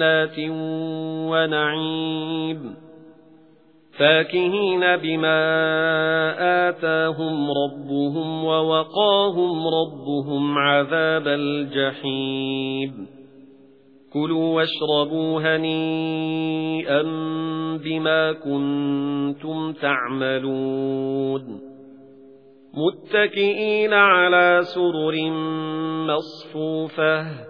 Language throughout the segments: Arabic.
جَنَّاتٍ وَنَعِيمٍ فَاكِهِينَ بِمَا آتَاهُمْ رَبُّهُمْ وَوَقَاهُمْ رَبُّهُمْ عَذَابَ الْجَحِيمِ كُلُوا وَاشْرَبُوا هَنِيئًا بِمَا كُنتُمْ تَعْمَلُونَ مُتَّكِئِينَ عَلَى سُرُرٍ مَّصْفُوفَةٍ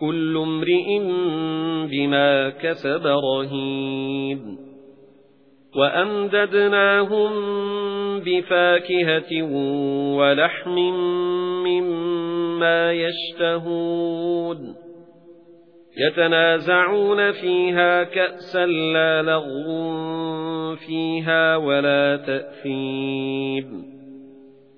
كُلُّ امْرِئٍ بِمَا كَسَبَ رَهِينٌ. وَأَمْدَدْنَاهُمْ بِفَاكِهَةٍ وَلَحْمٍ مِّمَّا يَشْتَهُونَ. يَتَنَازَعُونَ فِيهَا كَأْسًا لَّا لَغْوٌ فِيهَا وَلَا تَأْثِيمٌ.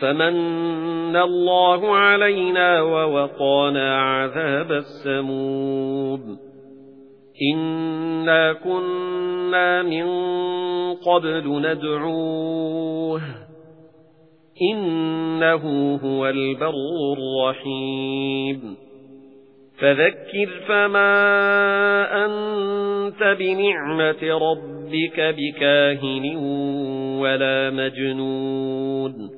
فَمَنَّ اللَّهُ عَلَيْنَا وَوَقَانَا عَذَابَ السَّمُومِ. إِنَّا كُنَّا مِن قَبْلُ نَدْعُوهُ. إِنَّهُ هُوَ الْبَرُّ الرَّحِيمُ. فَذَكِّرْ فَمَا أَنْتَ بِنِعْمَةِ رَبِّكَ بِكَاهِنٍ وَلَا مَجْنُونٍ.